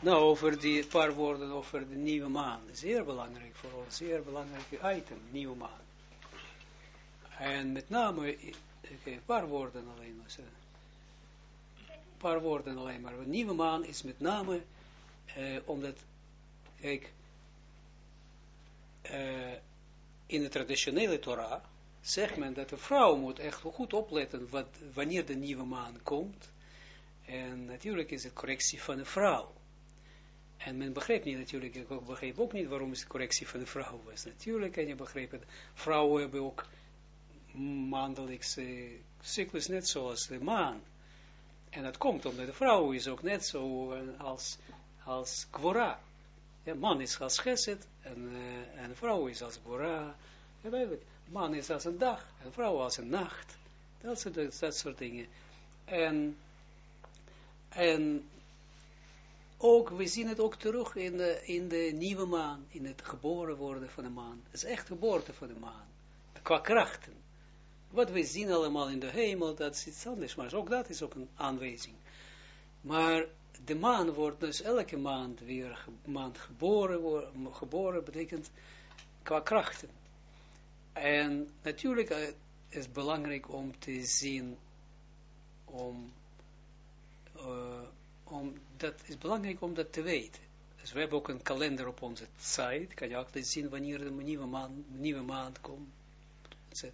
Nou, over die paar woorden over de nieuwe maan. Zeer belangrijk voor ons, zeer belangrijk item, nieuwe maan. En met name, een paar woorden alleen maar. Een paar woorden alleen maar. De nieuwe maan is met name, eh, omdat, kijk, in de traditionele Torah zegt men dat de vrouw moet echt goed opletten wat, wanneer de nieuwe maan komt. En natuurlijk is het correctie van de vrouw. En men begreep niet natuurlijk, ik begreep ook niet waarom het correctie van de vrouw was. Natuurlijk, en je begreep het, vrouwen hebben ook maandelijkse cyclus net zoals de maan. En dat komt omdat de vrouw is ook net zo eh, als, als kwora. Ja, man is als geset en, uh, en vrouw is als kwora. Man is als een dag en vrouw als een nacht. Dat soort, dat soort dingen. En, en ook, we zien het ook terug in de, in de nieuwe maan, in het geboren worden van de maan. Het is echt geboorte van de maan. Qua krachten. Wat we zien allemaal in de hemel, dat is iets anders, maar ook dat is ook een aanwijzing. Maar de maan wordt dus elke maand weer maand geboren, geboren betekent qua krachten. En natuurlijk uh, is het belangrijk om te zien, om, uh, om, dat is belangrijk om dat te weten. Dus we hebben ook een kalender op onze site, kan je altijd zien wanneer de nieuwe maand, nieuwe maand komt, etc.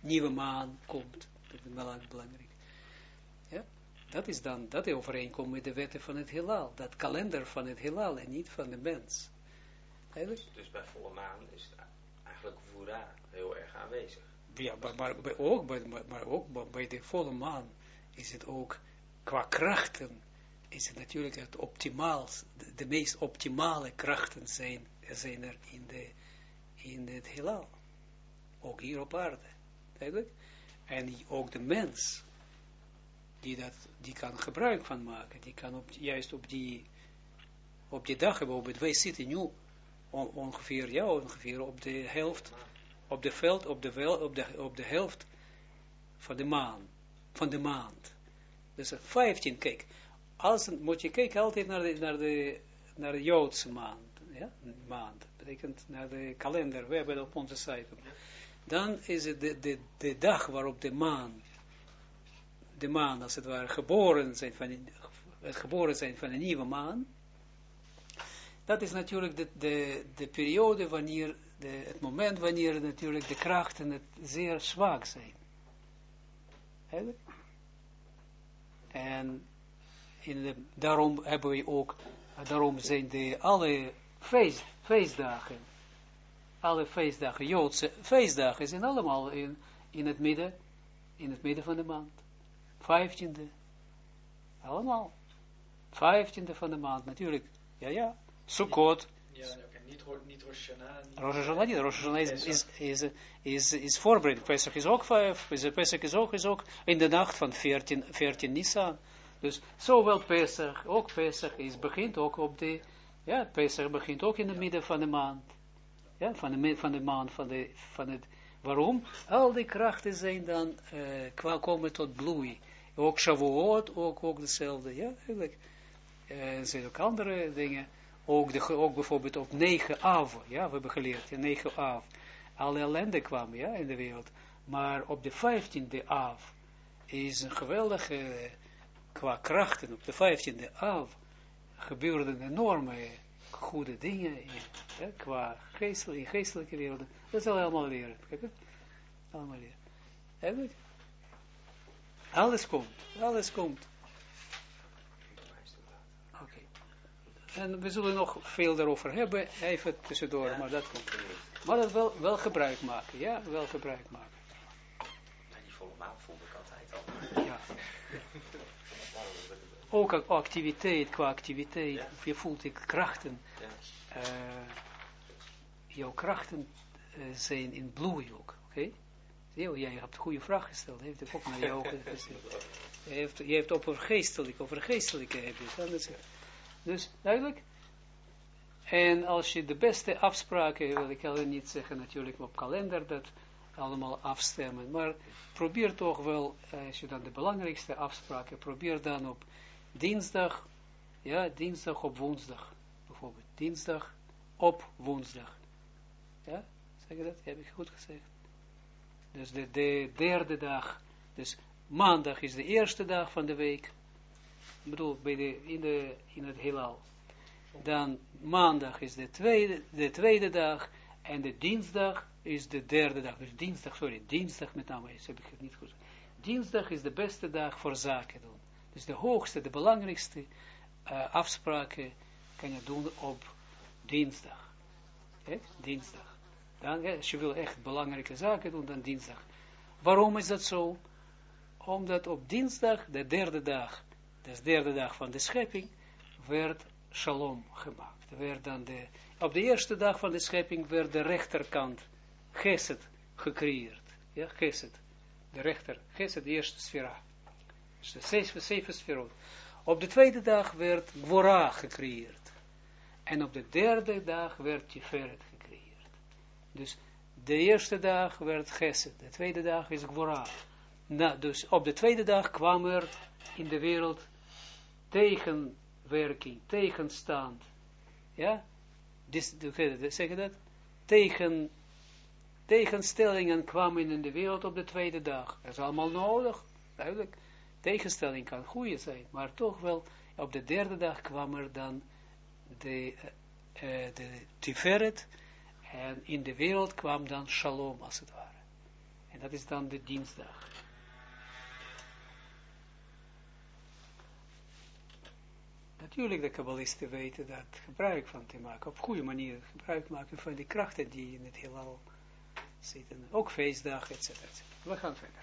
Nieuwe maan komt, dat is belangrijk. Ja, dat is dan, dat overeenkomt met de wetten van het heelal, dat kalender van het heelal en niet van de mens. Eigenlijk? Dus bij volle maan is het eigenlijk voera heel erg aanwezig. Ja, maar, maar, ook, bij, maar ook bij de volle maan is het ook qua krachten is het natuurlijk het optimaal, de, meest optimale krachten zijn, zijn er in, de, in het heelal. Ook hier op aarde. Eigenlijk. En ook de mens, die, dat, die kan gebruik van maken, die kan op, juist op die, op die dag bijvoorbeeld, wij zitten nu ongeveer, ja, ongeveer op de helft, op de veld, op de, wel, op de, op de helft van de maan, van de maand. Dus 15, kijk, als, moet je kijken altijd naar de, naar de, naar de Joodse maand, ja, maand, betekent naar de kalender, we hebben op onze site. Dan is het de, de, de dag waarop de maan, de maan als het ware geboren zijn van, het geboren zijn van een nieuwe maan, dat is natuurlijk de, de, de periode wanneer, de, het moment wanneer natuurlijk de krachten het zeer zwak zijn. En in de, daarom hebben we ook, daarom zijn de alle feest, feestdagen, alle feestdagen, Joodse feestdagen zijn allemaal in, in het midden, in het midden van de maand. Vijftiende, allemaal. Vijftiende van de maand, natuurlijk. Ja, ja. Sukkot. Ja, niet, niet Rosh Hashanah. Rosh Hashanah niet. Rosh Hashanah is, is, is, is, is voorbereid. Pesach is ook vijf. Pesach is ook, is ook in de nacht van 14, 14 Nisan. Dus zowel Pesach, ook Pesach is, begint ook op de, ja, Pesach begint ook in het midden van de maand. Ja, van de, van de maand, van, de, van het, waarom? Al die krachten zijn dan, uh, qua komen tot bloei. Ook Shavuot, ook, ook dezelfde, ja, eigenlijk. Uh, er zijn ook andere dingen. Ook, de, bijvoorbeeld op 9 av, ja, we hebben geleerd, ja, 9 av. Alle ellende kwam, ja, in de wereld. Maar op de 15e av is een geweldige, qua krachten, op de 15e av gebeurden enorme goede dingen in, qua geestelijke, in geestelijke wereld. Dat is allemaal leren. Allemaal leren. Eigenlijk. Alles komt. Alles komt. En we zullen nog veel daarover hebben, even tussendoor, ja. maar dat komt. Maar dat wel, wel gebruik maken, ja, wel gebruik maken. Ja, die volle maan voelde ik altijd al. Ja. Ook activiteit, qua activiteit, ja. je voelt ik krachten. Ja. Uh, jouw krachten uh, zijn in bloei ook, oké? Okay? Jij hebt een goede vraag gesteld, heeft ook naar jou gesteld. Je heeft, je hebt over geestelijk, over geestelijke heb je het. Dus duidelijk. En als je de beste afspraken, wil ik alleen niet zeggen natuurlijk op kalender, dat allemaal afstemmen. Maar probeer toch wel, als je dan de belangrijkste afspraken, probeer dan op dinsdag, Ja, dinsdag op woensdag, bijvoorbeeld. Dinsdag op woensdag. Ja, zeg je dat? Heb ik goed gezegd? Dus de, de derde dag, dus maandag is de eerste dag van de week. Ik bedoel, bij de, in, de, in het heelal. Dan maandag is de tweede, de tweede dag. En de dinsdag is de derde dag. Dus dinsdag, sorry, dinsdag met name, heb ik het niet goed. Dinsdag is de beste dag voor zaken doen. Dus de hoogste, de belangrijkste uh, afspraken kan je doen op dinsdag. Dinsdag. Dan, als je wil echt belangrijke zaken doen, dan dinsdag. Waarom is dat zo? Omdat op dinsdag, de derde dag, de derde dag van de schepping, werd shalom gemaakt. Werd dan de, op de eerste dag van de schepping werd de rechterkant geset gecreëerd. Ja, geset. De rechter, geset, de eerste sfera. Dus de zeven, zeven. Op de tweede dag werd Gwora gecreëerd. En op de derde dag werd Tiferet gecreëerd. Dus de eerste dag werd Geset, de tweede dag is Gwora. Nou, dus op de tweede dag kwam er in de wereld tegenwerking, tegenstand. Ja? Dis, zeg je dat? Tegen, tegenstellingen kwamen in de wereld op de tweede dag. Dat is allemaal nodig, duidelijk. Tegenstelling kan goede zijn, maar toch wel, op de derde dag kwam er dan de, uh, de Tiferet, en in de wereld kwam dan Shalom, als het ware. En dat is dan de dinsdag. Natuurlijk de kabbalisten weten dat gebruik van te maken, op goede manier gebruik maken van die krachten die in het heelal zitten. Ook feestdag, etc. We gaan verder.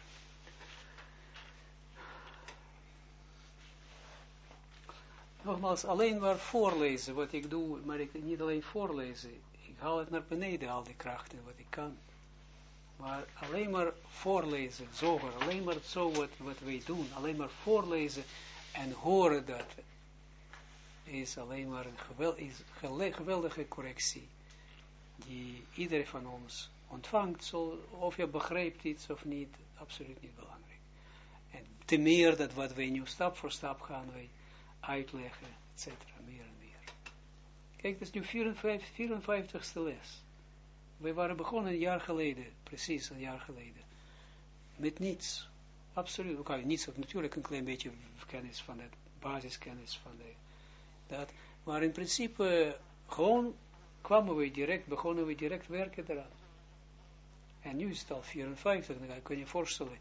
Nogmaals, alleen maar voorlezen, wat ik doe, maar ik niet alleen voorlezen. Ik haal het naar beneden, al die krachten, wat ik kan. Maar alleen maar voorlezen, zoger, alleen maar zo wat, wat wij doen, alleen maar voorlezen en horen dat, is alleen maar een geweld, geweldige correctie, die iedereen van ons ontvangt, zo, of je begrijpt iets of niet, absoluut niet belangrijk. En te meer dat wat wij nu stap voor stap gaan wij uitleggen, etc. meer en meer. Kijk, dat is nu 54, 54ste les. Wij waren begonnen een jaar geleden, precies een jaar geleden, met niets. Absoluut, we kan niets, natuurlijk een klein beetje kennis van het, basiskennis van de, dat, maar in principe gewoon kwamen we direct, begonnen we direct werken eraan. En nu is het al 54, dan kan je je voorstellen,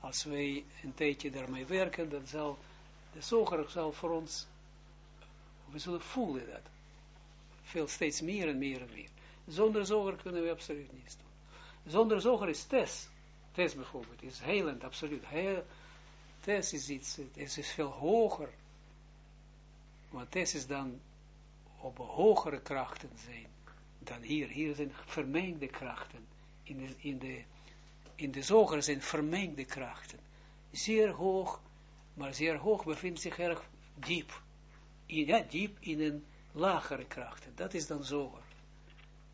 als wij een tijdje daarmee werken, dan zal de zoger zal voor ons, we zullen voelen dat. Veel steeds meer en meer en meer. Zonder zoger kunnen we absoluut niets doen. Zonder zoger is test. Test bijvoorbeeld is helend, absoluut. Heel, test is iets, het is veel hoger. Want test is dan op hogere krachten zijn dan hier. Hier zijn vermengde krachten. In de, in de, in de zoger zijn vermengde krachten. Zeer hoog maar zeer hoog bevindt zich erg diep. Ja, diep in een lagere krachten. Dat is dan zoger.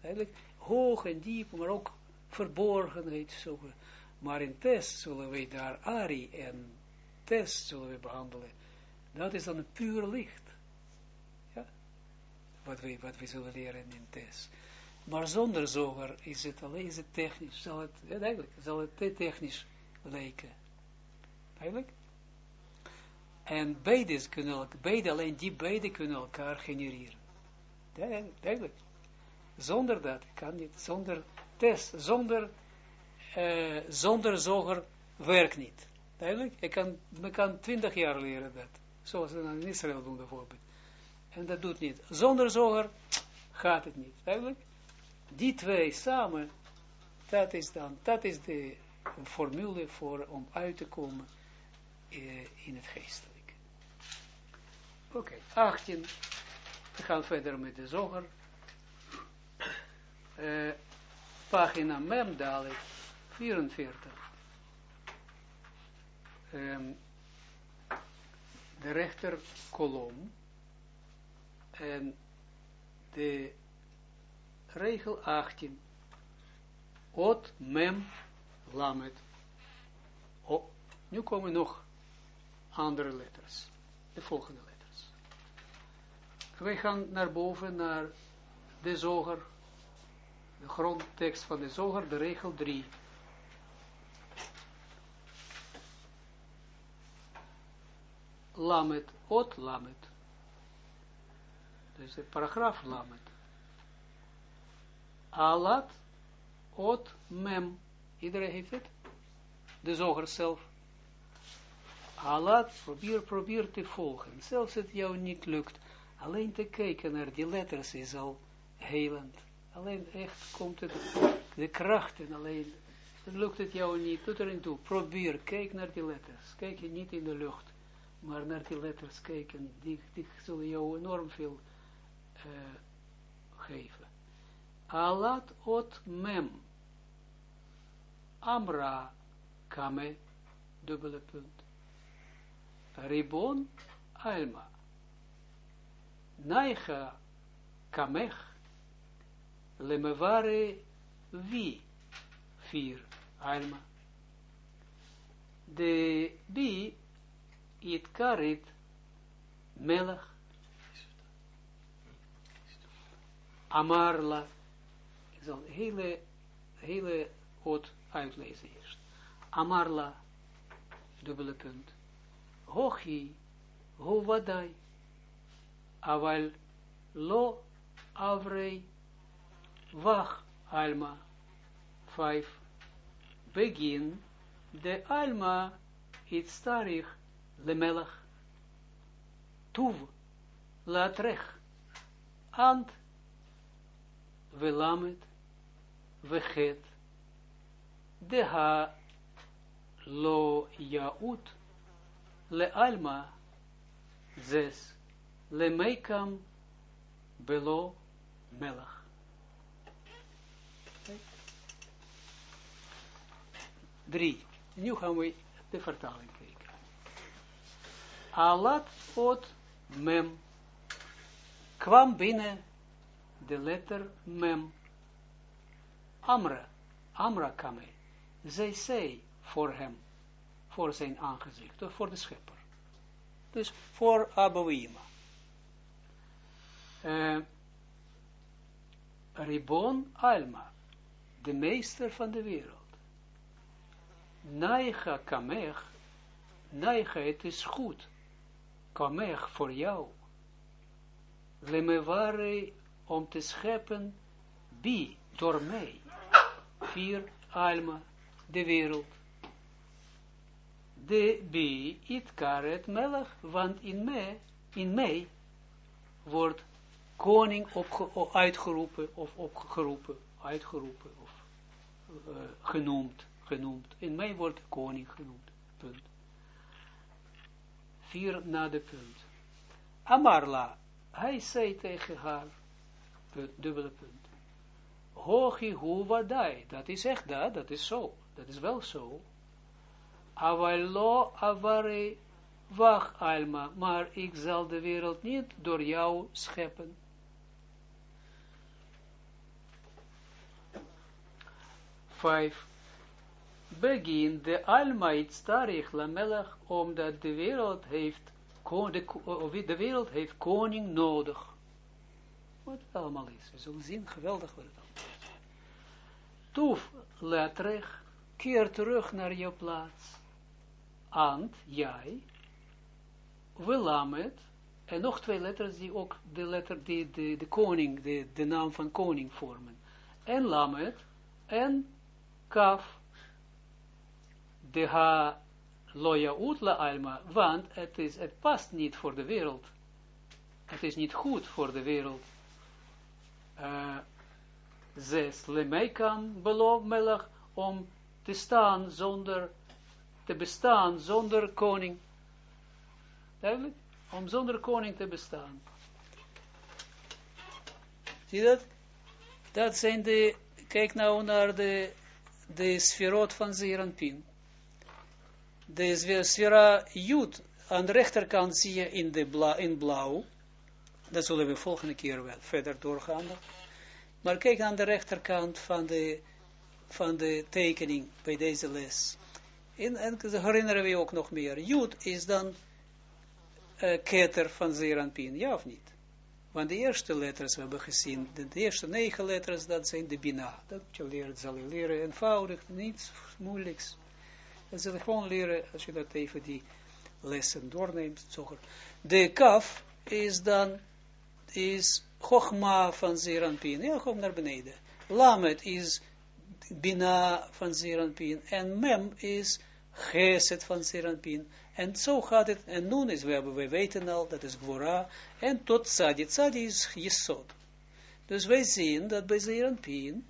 Eigenlijk hoog en diep, maar ook verborgenheid. Zo. Maar in test zullen wij daar Ari en test zullen we behandelen. Dat is dan puur licht. Wat we, wat we zullen leren in test. Maar zonder zoger is het alleen is het technisch. Zal het, ja, eigenlijk, zal het te technisch lijken. Eigenlijk? En beide kunnen, beide, alleen die beide kunnen elkaar genereren. Duidelijk. Zonder dat kan niet, zonder test, zonder, uh, zonder zoger werkt niet. Duidelijk? Ik kan, men kan twintig jaar leren dat. Zoals ze in Israël doen bijvoorbeeld. En dat doet niet. Zonder zoger gaat het niet. Duidelijk? Die twee samen, dat is dan, dat is de formule voor om uit te komen uh, in het geest. Oké, okay, 18. We gaan verder met de zoger. Uh, pagina Memdalet 44. Um, de rechter kolom. En de regel 18. Ot, mem, lamet. Oh, nu komen nog andere letters. De volgende wij gaan naar boven, naar de zoger, de grondtekst van de zoger, de regel 3. Lamet, ot lamet. Dus de paragraaf lamet. Alat, ot, mem. Iedereen heeft het? De zoger zelf. Alat, probeer, probeer te volgen. Zelfs het jou niet lukt. Alleen te kijken naar die letters is al helend. Alleen echt komt het, de krachten alleen. Lukt het jou niet, doet erin toe. Probeer, kijk naar die letters. Kijk niet in de lucht, maar naar die letters kijken. Die, die zullen jou enorm veel uh, geven. Alat ot mem. Amra kame, dubbele punt. Ribon alma. Naicha kamech lemevare vi vier alma. De bi it karit melach amarla. Ik zal hele, hele oot uitlezen eerst. Amarla, dubbele punt. Hochi, ho wadai aval lo avrei wach alma. Vijf. Begin de alma it starich lemelach. Tuv latrech. Ant velamet vechet. De ha lo jaut le alma zes lemeikam belo melach. Drie. Nu gaan we de vertaling kijken. Alat ot mem kwam binnen de letter mem. Amra, Amra kame. Zij zei voor hem, voor zijn aangezicht, of voor de schepper. Dus voor Abouima uh, Ribon Alma, de meester van de wereld. Naiga Kamech, Naiga, het is goed. Kamech voor jou. Lemeware om te scheppen, bi, door mij. Vier Alma, de wereld. De bi, it karet melech, want in mij, in mij, wordt koning uitgeroepen of opgeroepen, uitgeroepen of uh, genoemd, genoemd. In mij wordt koning genoemd. Punt. Vier na de punt. Amarla, hij zei tegen haar, punt, dubbele punt. Hochi hu wadai, dat is echt dat, dat is zo, dat is wel zo. Avalo avare wach alma, maar ik zal de wereld niet door jou scheppen. Vijf. Begin de almaid starich lamelach, omdat de wereld heeft, de, de wereld heeft koning nodig. Wat het allemaal is. We zullen zien, geweldig wat het allemaal. Toef, letterig, keer terug naar je plaats. Ant, jij, Welamet, en nog twee letters die ook de letter, die de, de koning, de, de naam van koning vormen. En Lamet, en kaf, de ha loya utla alma, want het, is, het past niet voor de wereld. Het is niet goed voor de wereld. Uh, zes, lemeikam beloof melach, om te staan zonder, te bestaan zonder koning. Duidelijk? Om zonder koning te bestaan. Zie dat? Dat zijn de, kijk nou naar de de sferot van Zeranpin. De sfera Jud aan de rechterkant zie je in, de bla, in blauw. Dat zullen we volgende keer wel verder doorgaan. Maar kijk aan de rechterkant van de, van de tekening bij deze les. En, en herinneren we ook nog meer. Jud is dan uh, keter van Zeranpin, ja of niet? Want de eerste letters, we hebben gezien, de, de eerste negen letters, dat zijn de bina. Dat je leert, zal je leren eenvoudig, niets moeilijks. Dat zal je gewoon leren, als je dat even die lessen doorneemt. De kaf is dan, is Chogma van Zeranpin. Ja, kom naar beneden. Lamet is Bina van Zeranpin. En Mem is Geset van Zeranpin. En zo gaat het. En nun is, we, we weten al, dat is Gwora. En tot Tzadi. Tzadi is Yesod. Dus wij zien dat bij Zeranpin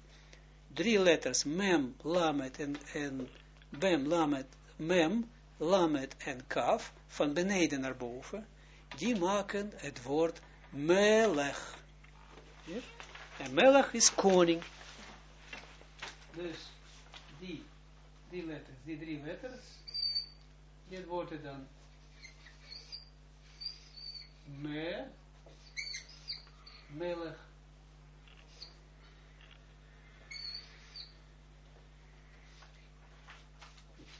drie letters, Mem, Lamet en, en Bem, Lamet, Mem, Lamet en Kaf, van beneden naar boven, die maken het woord Melech. En Melech is koning. Dus die, die letters, die drie letters, dit wordt dan Me, Melech.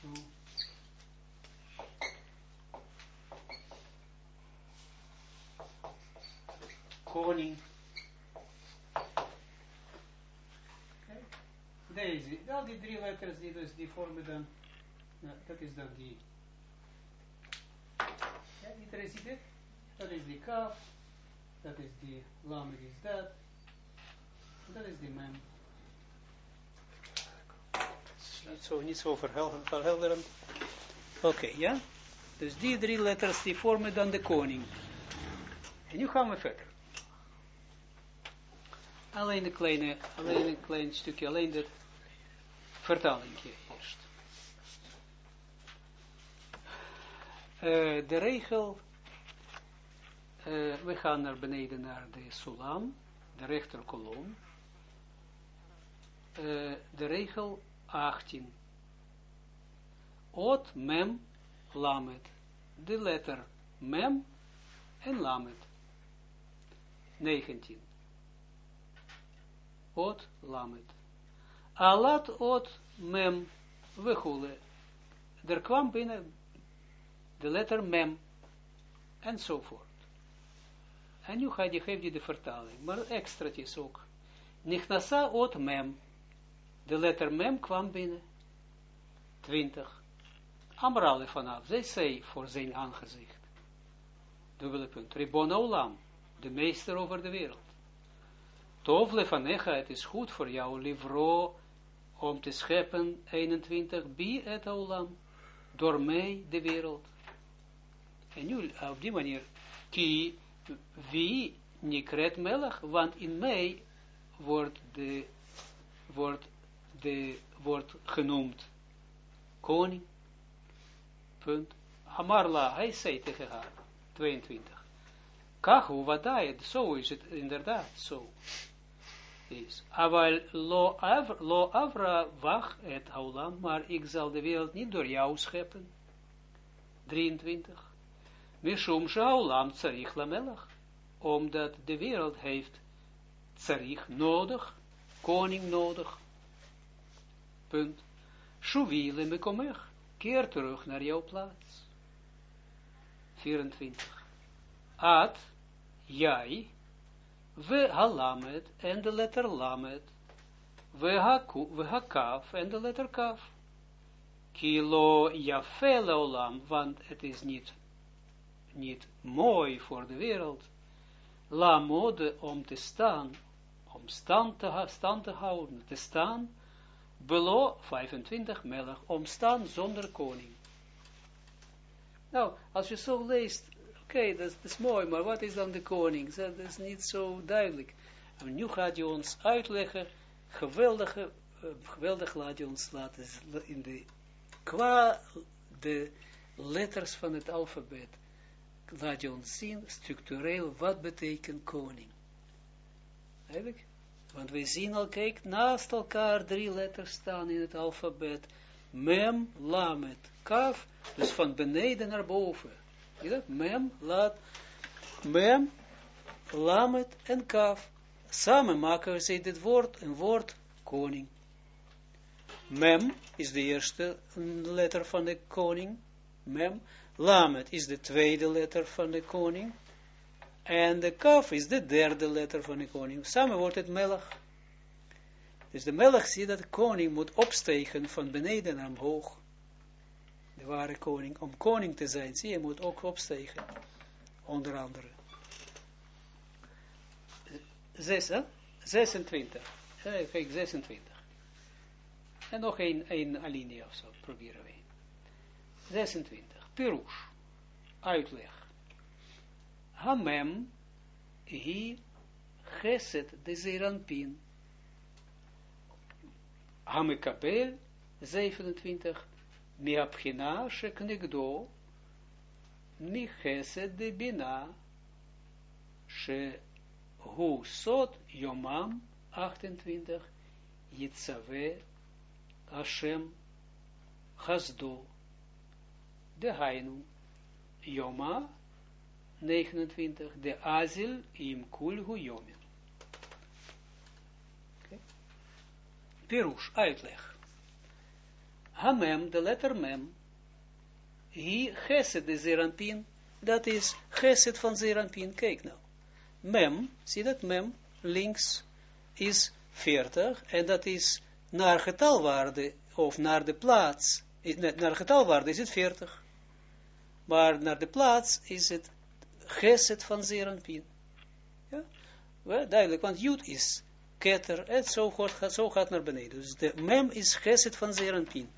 Zo. koning. Okay. Deze, al die drie letters, die, dus, die vormen dan, dat is dan die. Ja, iedereen ziet het? Dat is die kaf, dat is die lamer is dat, dat is die mem. Niet zo, niet zo verhelderend. Oké, ja? Dus die drie letters, die vormen dan de koning. En nu gaan we verder. Alleen een kleine, alleen een klein stukje, alleen de vertaling eerst. Uh, de regel, uh, we gaan naar beneden naar de sulam, de rechterkolom. Uh, de regel 18. Ot, mem, lamet. De letter mem en lamet. 19 ot lamet. Alat ot mem wechule. Er kwam binnen de letter mem enzovoort. En nu gaat je, geeft je de vertaling, maar extraatjes ook. Nichnasa ot mem. De letter mem kwam binnen. 20. Amrale vanaf. Zij zei voor zijn aangezicht. Dubbele punt. Ribon Olam. De meester over de wereld. Tov lefanecha, het is goed voor jou, livro, om te scheppen, 21, bi et olam, door mij de wereld. En nu, op die manier, ki, wie, nikret melech, want in mij wordt de, wordt de, wordt genoemd koning. Punt. Amarla, hij zei tegen haar, 22. Kahu vadai, zo is het inderdaad, zo is. Aval lo, avra, lo avra wach et haulam, maar ik zal de wereld niet door jou scheppen. 23. Mishum shaulam tsarich lamelach. Omdat de wereld heeft tsarich nodig, koning nodig. Punt. Shuvile mekomech. Keer terug naar jouw plaats. 24. At, jij, we halamet en de letter lamet, we, hakaf en de letter kaf. Kilo jafele olam, want het is niet, niet mooi voor de wereld. La mode om te staan, om stand te, stand te houden, te staan, belo 25 melch, om staan zonder koning. Nou, als je zo leest, Oké, dat, is mooi, maar wat is dan de koning? Dat is niet zo duidelijk. Nu gaat hij ons uitleggen, geweldige, uh, geweldig laat je ons laten, in de, qua de letters van het alfabet, laat je ons zien, structureel, wat betekent koning. Eigenlijk? Want we zien al, kijk, naast elkaar drie letters staan in het alfabet. Mem, lamet, kaf, dus van beneden naar boven. Ja, mem, laat, mem, lamet en kaf. Samen maken ze dit woord, een woord koning. Mem is de eerste letter van de koning. Mem. Lamet is de tweede letter van de koning. En de kaf is de derde letter van de koning. Samen wordt het melch. Dus de melch zie dat de koning moet opstegen van beneden naar omhoog. De ware koning. Om koning te zijn, zie je, moet ook opstegen. Onder andere. Zes, hè? 26. Kijk, 26. En nog een, een alinea of zo, proberen we. 26. Pirush. Uitleg. Hamem hi geset de zeranpin. Hamekabel 27. Miabchina sheknegdo mi geset de bina she hu sot yomam 28, Yitzave Hashem Hasdo, de Hainu, Yoma, 29, de Azil im Kulhu Yomin. Okay. Hamem, de letter mem, hi geset de zeranpin, dat is geset van zeranpin, kijk nou. Mem, zie dat mem, links, is 40 en dat is naar getalwaarde of naar de plaats, naar getalwaarde is het 40. Maar naar de plaats is het geset van Zeranpin. Ja, well, duidelijk, want Jud is ketter, en zo gaat, zo gaat naar beneden. Dus de mem is geset van Zeranpin.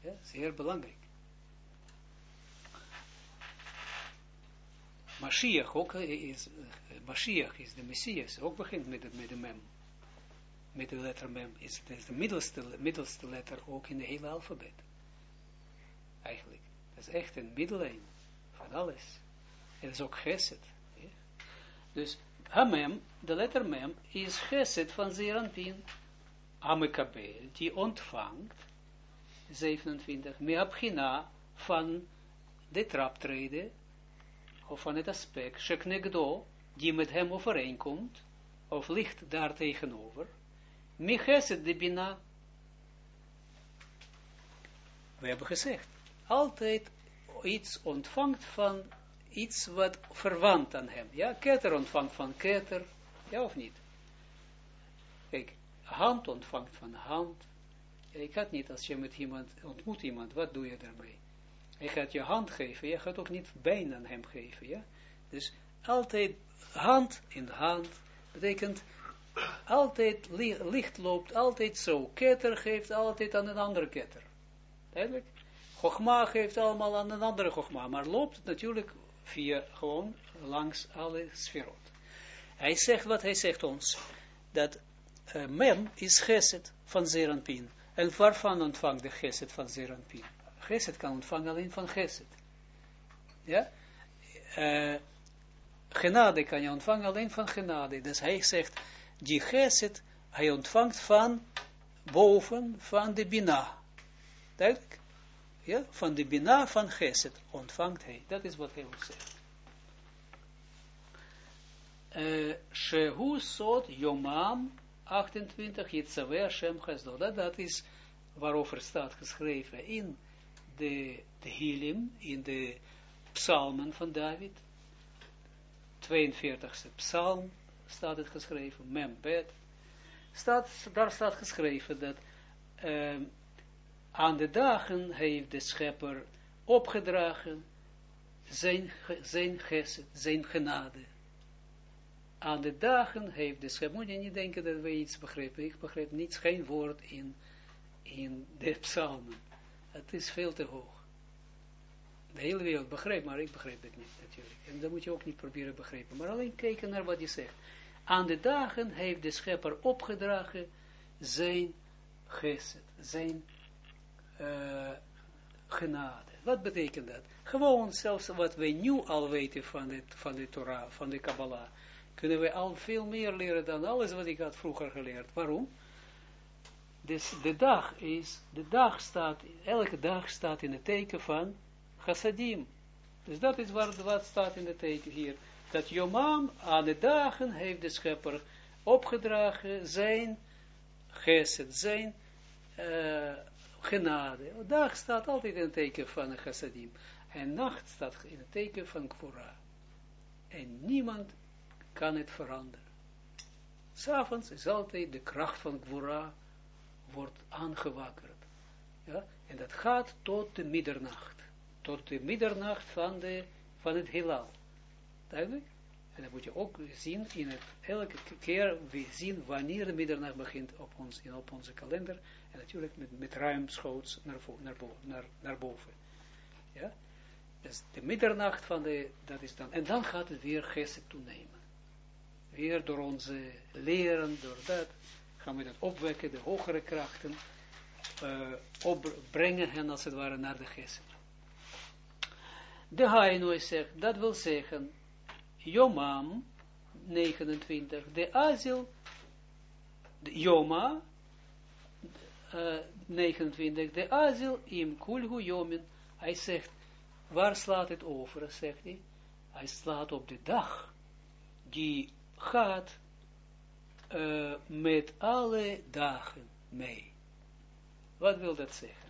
Ja, zeer belangrijk. Mashiach ook is, Mashiach is de Messias, ook begint met de, met de mem. Met de letter mem is, is de middelste, middelste letter ook in de hele alfabet. Eigenlijk. Dat is echt een middellijn van alles. Het is ook geset. Ja? Dus Hamem, de letter mem, is geset van Zeranpin. Amekabel, die ontvangt, 27, Meabchina van de traptreden, of van het aspect, Sheknegdo, die met hem overeenkomt, of ligt daar tegenover, Micheset de Bina. We hebben gezegd, altijd iets ontvangt van iets wat verwant aan hem. Ja, keter ontvangt van keter, ja of niet? Kijk, hand ontvangt van hand. Ik had niet, als je met iemand ontmoet iemand, wat doe je daarmee? Je gaat je hand geven, je gaat ook niet been aan hem geven, ja? Dus altijd hand in hand, betekent altijd licht loopt, altijd zo. Ketter geeft altijd aan een andere ketter. Duidelijk? Chogma geeft allemaal aan een andere Chogma, maar loopt natuurlijk via gewoon langs alle sferot. Hij zegt wat hij zegt ons, dat uh, mem is geset van Zeranpin. En waarvan ontvangt de geset van Zeranpin? Geset kan ontvangen alleen van geset. Ja? Uh, genade kan je ontvangen alleen van genade. Dus hij zegt, die geset, hij ontvangt van boven, van de bina. Duidelijk? Ja, van de bina van geset ontvangt hij. Dat is wat hij ons zegt. Uh, Shehu sot yomam 28 Yitzaveh Hashem Chesdo. Dat, is waarover staat geschreven in de, Hilim, in de psalmen van David. 42e psalm staat het geschreven, Membed. Staat, daar staat geschreven dat uh, aan de dagen heeft de schepper opgedragen zijn, zijn zijn genade. Aan de dagen heeft de schepper, moet je niet denken dat we iets begrijpen, ik begrijp niets, geen woord in, in de psalmen. Het is veel te hoog de hele wereld begrijpt, maar ik begrijp het niet natuurlijk. En dat moet je ook niet proberen begrijpen. Maar alleen kijken naar wat je zegt. Aan de dagen heeft de schepper opgedragen zijn geset, zijn uh, genade. Wat betekent dat? Gewoon zelfs wat wij nu al weten van, het, van de Torah, van de Kabbalah, kunnen we al veel meer leren dan alles wat ik had vroeger geleerd. Waarom? Dus de dag is, de dag staat, elke dag staat in het teken van chassadim. Dus dat is wat, wat staat in de teken hier. Dat Jomam aan de dagen heeft de schepper opgedragen zijn geset, zijn uh, genade. Dag staat altijd in het teken van chassadim. En nacht staat in het teken van Kvora. En niemand kan het veranderen. S'avonds is altijd de kracht van Kvora wordt aangewakkerd. Ja? En dat gaat tot de middernacht. Tot de middernacht van, de, van het heelal. Duidelijk? En dan moet je ook zien, in het, elke keer we zien wanneer de middernacht begint op, ons, in, op onze kalender. En natuurlijk met, met ruimschoots naar, naar boven. Ja? Dus de middernacht van de, dat is dan, en dan gaat het weer geset toenemen. Door onze leren, door dat, gaan we dat opwekken, de hogere krachten, uh, opbrengen hen als het ware naar de geset. De Haino zegt, dat wil zeggen, Jomam, 29, de Azil, de Joma, uh, 29, de Azil im kulhu jomin, hij zegt, waar slaat het over, zegt hij, hij slaat op de dag, die gaat uh, met alle dagen mee. Wat wil dat zeggen?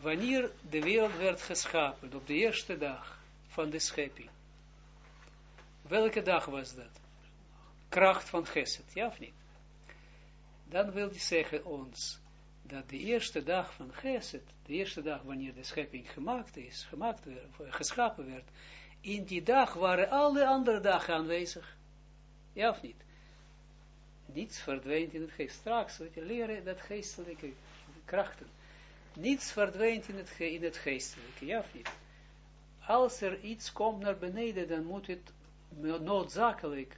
Wanneer de wereld werd geschapen, op de eerste dag van de schepping, welke dag was dat? Kracht van Geset, ja of niet? Dan wil hij zeggen ons, dat de eerste dag van Geset, de eerste dag wanneer de schepping gemaakt is, gemaakt werd, geschapen werd, in die dag waren alle andere dagen aanwezig. Ja of niet? Niets verdwijnt in het geest. Straks moet je leren dat geestelijke krachten. Niets verdwijnt in het, in het geestelijke, ja of niet? Als er iets komt naar beneden, dan moet het noodzakelijk,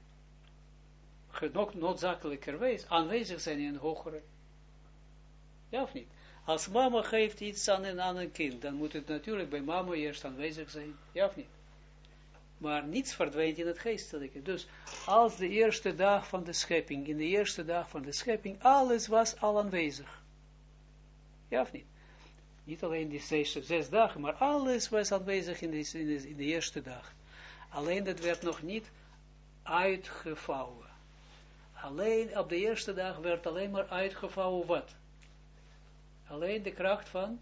noodzakelijkerwijs aanwezig zijn in een hogere. Ja of niet? Als mama geeft iets aan een, aan een kind, dan moet het natuurlijk bij mama eerst aanwezig zijn. Ja of niet? Maar niets verdwijnt in het geestelijke. Dus als de eerste dag van de schepping, in de eerste dag van de schepping, alles was al aanwezig. Ja of niet? Niet alleen die zes, zes dagen, maar alles was aanwezig in de, in, de, in de eerste dag. Alleen dat werd nog niet uitgevouwen. Alleen op de eerste dag werd alleen maar uitgevouwen wat? Alleen de kracht van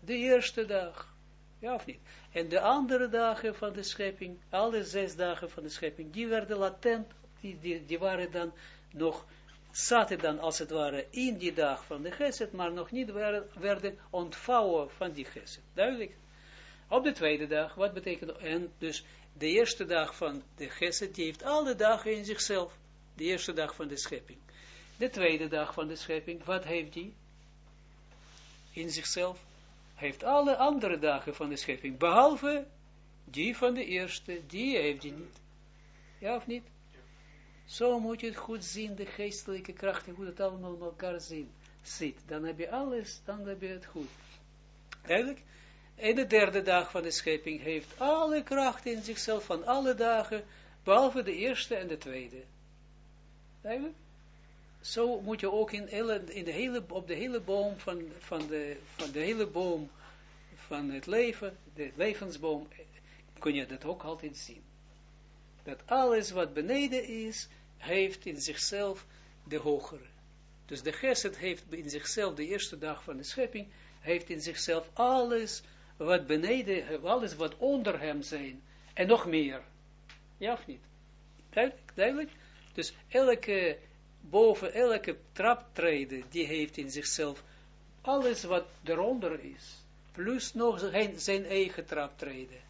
de eerste dag. Ja of niet? En de andere dagen van de schepping, alle zes dagen van de schepping, die werden latent, die, die, waren dan nog, zaten dan als het ware in die dag van de geset, maar nog niet werden, werden ontvouwen van die geset. Duidelijk? Op de tweede dag, wat betekent, en dus de eerste dag van de geset, die heeft alle dagen in zichzelf, de eerste dag van de schepping. De tweede dag van de schepping, wat heeft die? In zichzelf heeft alle andere dagen van de schepping, behalve die van de eerste, die heeft hij niet. Ja of niet? Zo moet je het goed zien, de geestelijke krachten, hoe het allemaal met elkaar zien, zit. Dan heb je alles, dan heb je het goed. Eigenlijk, en de derde dag van de schepping heeft alle krachten in zichzelf van alle dagen, behalve de eerste en de tweede. Eigenlijk? Zo moet je ook in, in de hele, op de hele boom van, van, de, van de hele boom van het leven, de levensboom, kun je dat ook altijd zien. Dat alles wat beneden is, heeft in zichzelf de hogere. Dus de geset heeft in zichzelf, de eerste dag van de schepping, heeft in zichzelf alles wat beneden, alles wat onder hem zijn, en nog meer. Ja of niet? Duidelijk? Duidelijk? Dus elke boven elke traptreden, die heeft in zichzelf alles wat eronder is, plus nog zijn, zijn eigen traptreden.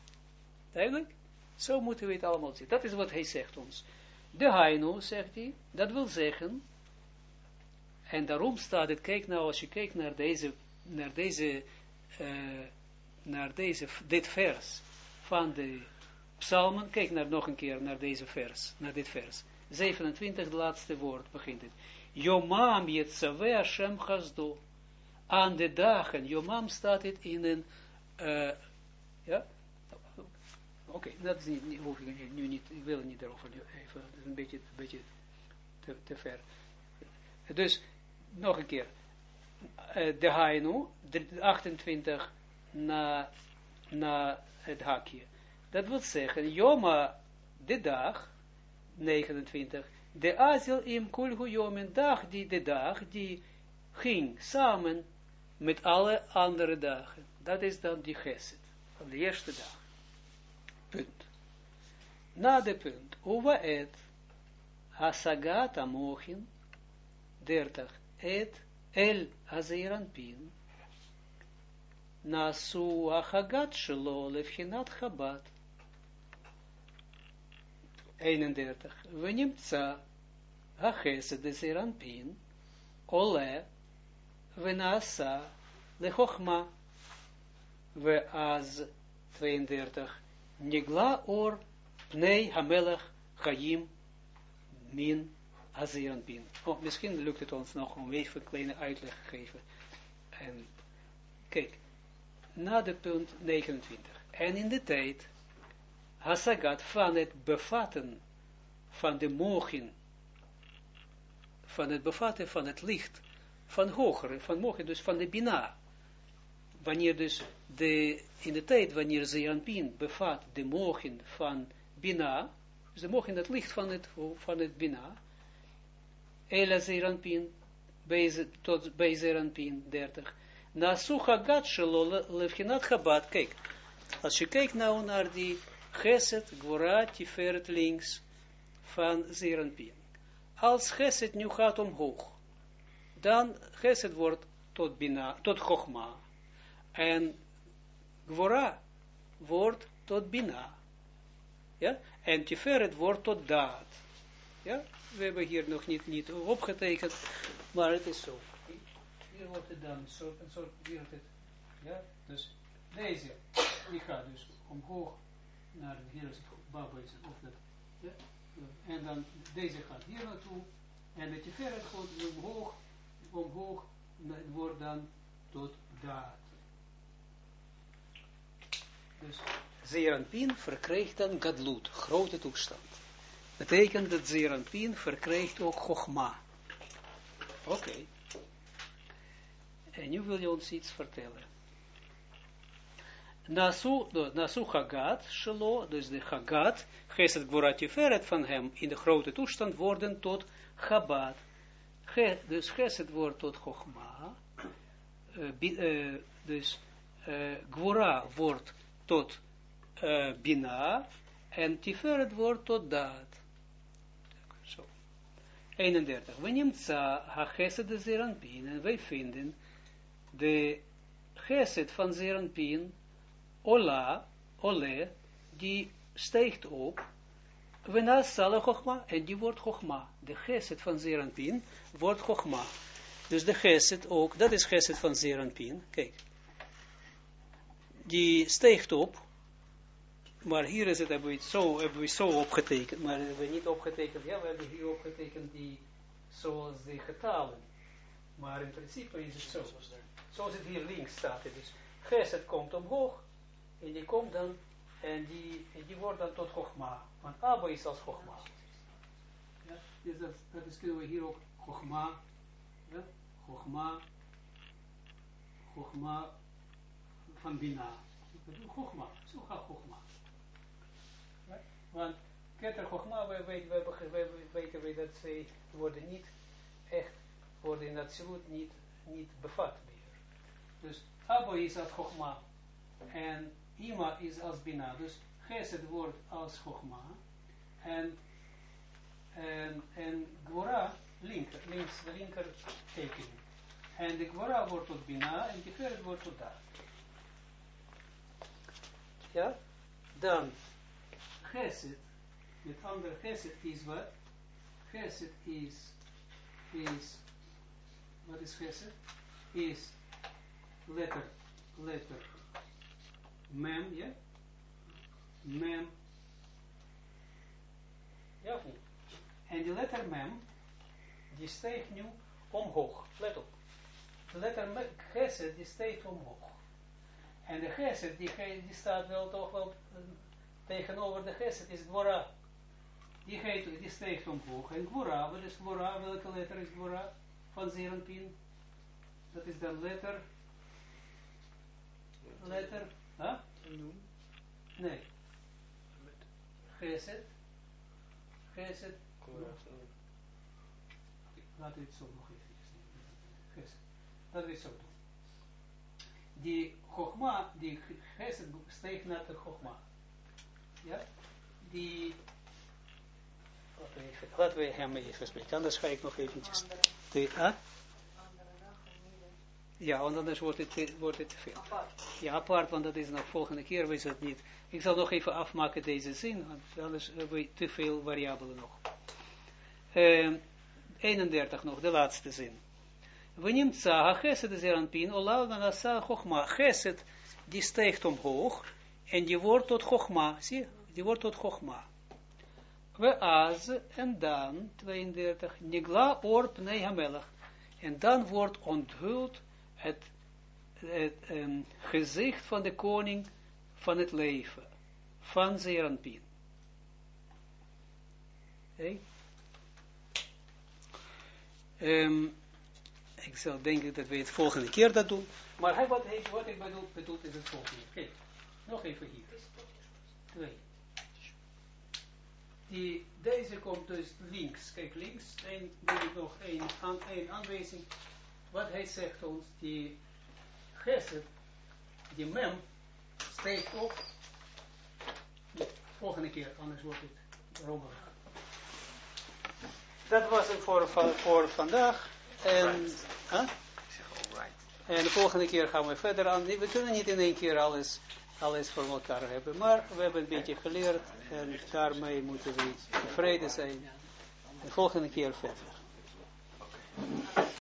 Duidelijk? Zo moeten we het allemaal zien. Dat is wat hij zegt ons. De Haino, zegt hij, dat wil zeggen, en daarom staat het, kijk nou, als je kijkt naar deze, naar deze, uh, naar deze, dit vers van de psalmen, kijk naar nog een keer naar deze vers, naar dit vers. 27, de laatste woord begint het. Jomam Yetzaveh Hashem Chazdo. Aan de dagen, Jomam staat het in een, uh, ja, oké, dat is niet, niet, hoef ik nu niet, ik wil niet erover even, dat is een beetje, een beetje te, te ver. Dus, nog een keer, uh, de Hainu, 28 na, na het hakje. Dat wil zeggen, Joma, de dag, 29. De azil im kulhu dag, die de dag, die ging samen met alle andere dagen. Dat is dan die geset van de eerste dag. Punt. Na de punt. Uwa et hasagat amochin 30. Et el azeranpin. Nasu achagat shelo lefchinat chabad. 31. Venimtza hachesed de zeranpin. Ole venasa lechochma. We az 32. Nigla or pnei hamelach chayim min aziranpin. Oh, misschien lukt het ons nog om even een kleine uitleg te geven. En kijk, na de punt 29. En in de tijd, hasagat van het bevatten van de mogen, van het bevatten van het licht, van hogere, van mogen, dus van de bina. Wanneer dus de, in de tijd, wanneer Zeranpin bevat de mogen van bina, dus de mogen het licht van het, van het bina, Ela tot bij Zeranpin 30, na Suchagat Shelo Levchinat Chabad, kijk, als je kijkt nou naar die Geset, Gwora, Tiferet links van Zeranpin. Als Geset nu gaat omhoog, dan Geset wordt tot Bina, tot Chogma. En Gwora wordt tot Bina. Ja? En Tiferet wordt tot Daad. Ja? We hebben hier nog niet, niet opgetekend, maar het is zo. Hier wordt het dan, een soort hier het, ja? Dus deze, die gaat dus omhoog naar, hier is baba is dat? En dan deze gaat hier naartoe, en de Tiferet gaat omhoog, omhoog, wordt dan tot Daad. Dus Zeranpin verkrijgt dan Gadlut, grote toestand. Betekent dat Zeranpin verkrijgt ook Chogma. Oké. En nu wil je ons iets vertellen. Nasu, Hagat, Shelo, dus de Hagat, Geset Gvoratiferet van hem, in de grote toestand worden tot Chabad. Ge, dus Geset wordt tot Chogma. Uh, uh, dus uh, Gvora wordt tot Bina en Tiferet wordt tot Daad. Zo. 31. We nemen ha Chesed de Zeranpin en wij vinden de Chesed van Zeranpin, Ola, Ole, die stijgt op, we na Sala Chochma, en die wordt Chochma. De Chesed van Zeranpin wordt Chochma. Dus de Chesed ook, dat is Chesed van Zeranpin, kijk. Die steegt op, maar hier is het, hebben we het zo, hebben we zo opgetekend, maar hebben we niet opgetekend, ja, we hebben hier opgetekend die, zoals de getalen, maar in principe is het zo, zoals het hier links staat, dus Geset komt omhoog, en die komt dan, en die, en die wordt dan tot Chogma, want Abba is als Chogma. Ja, dus dat, dat kunnen we hier ook Chogma, ja, Chogma, Chogma, van Bina. Chogma, zo gaat Chogma. Want Keter Chogma, wij weten, wij, weten wij dat ze worden niet echt, worden in absoluut niet, niet bevat meer. Dus Abba is als Chogma en Ima is als Bina. Dus Geset wordt als Chogma en, en, en Gwora linker, links, de linker tekening. En de Gwora wordt tot Bina en Tiferet wordt tot daar. Ja, dan Geset, met andere Geset is wat? Geset is, is, wat is Geset? Is letter, letter, mem, ja? Mem, ja of niet? En die letter mem, die steekt nu omhoog, let op. De letter Geset, die steekt omhoog. En de geset, die, die staat wel toch wel uh, tegenover de geset, is Gwora. Die, heet, die steekt omhoog. En Gwora, wat is Gwora? Welke letter is Gwora? Van Zerenpin? Dat is de letter. Letter. Huh? Nee. Geset. Geset. Laten we het zo nog even. Geset. Laten we het zo doen. die Chogma, die Geset steekt naar de Chogma. Ja? Die, laten we, even, laten we hem even spreken, anders ga ik nog eventjes. De, huh? Ja, want anders wordt het, wordt het te veel. Ja, apart, want dat is nog volgende keer, we het niet. Ik zal nog even afmaken deze zin, want anders hebben we te veel variabelen nog. Ehm 31 nog, de laatste zin. We neemt Zaha, Geset is er aan pin, Olal Nanasa Chogma. Geset, die stijgt omhoog, en die wordt tot Chogma, zie je, die wordt tot Chogma. We az, en dan, 32, Nigla orp nee hamelach. En dan wordt onthuld het, het ehm, gezicht van de koning van het leven, van Zeranpin. Oké? Ehm, ik zal denken dat we het volgende keer dat doen. Maar hij, wat, wat ik bedoel, bedoel is het volgende. Kijk, nog even hier. Twee. Die, deze komt dus links. Kijk, links. En doe ik nog één, één aanwijzing. Wat hij zegt ons, die geset, die mem, steekt op. Volgende keer, anders wordt het rommelig. Dat was het voor, voor, vandaag. En, huh? Ik zeg alright. en de volgende keer gaan we verder aan. We kunnen niet in één keer alles, alles voor elkaar hebben. Maar we hebben een beetje geleerd. En daarmee moeten we tevreden zijn. De volgende keer verder.